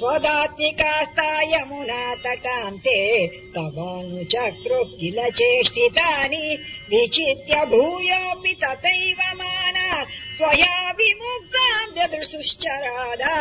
स्वदात्मिकास्तायमुना तटान्ते तवानुचक्रुः किल चेष्टितानि विचित्य भूयोऽपि तथैव माना त्वया विमुक्ताम् ददृशुश्चरादा